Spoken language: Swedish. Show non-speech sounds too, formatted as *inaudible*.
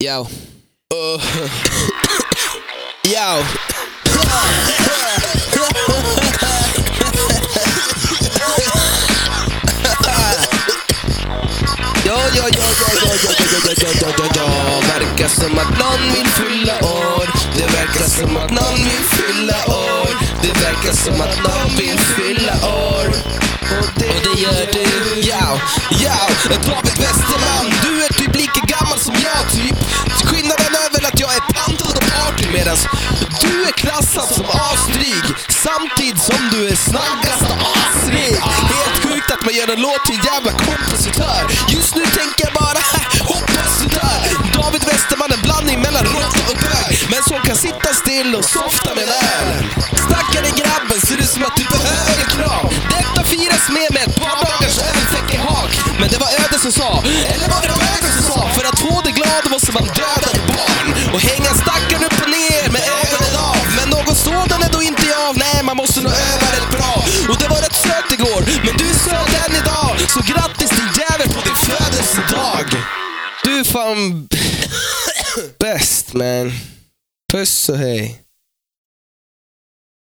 Yo. Uh. Yo. Ja, ja, ja, ja, ja, ja, ja, ja, ja, ja, ja, ja. Verkar som att någon vill fylla år. Det verkar som att någon vill fylla år. Det verkar som att någon vill fylla år. Och det gör du. Ja, ja. ett Westerman, du är och du är klassad som asdryg. Samtidigt som du är snabbast och asrig. Helt sjukt att man gör en låt till en jävla kompositör. Just nu tänker jag bara, hoppas du dör. David Westerman en blandning mellan råtta och bög. Men som kan sitta still och softa med ölen. Stackare grabben, ser ut som att du behöver en kram. Detta firas med med ett par dagars övertäckehak. Men det var ödet som sa, eller var det ödet som sa? För att få dig glad måste man dö man måste nog öva rätt bra. Och det var rätt söt igår, men du är söt än idag. Så grattis din jävel på din födelsedag. Du är fan *coughs* bäst man. Puss och hej.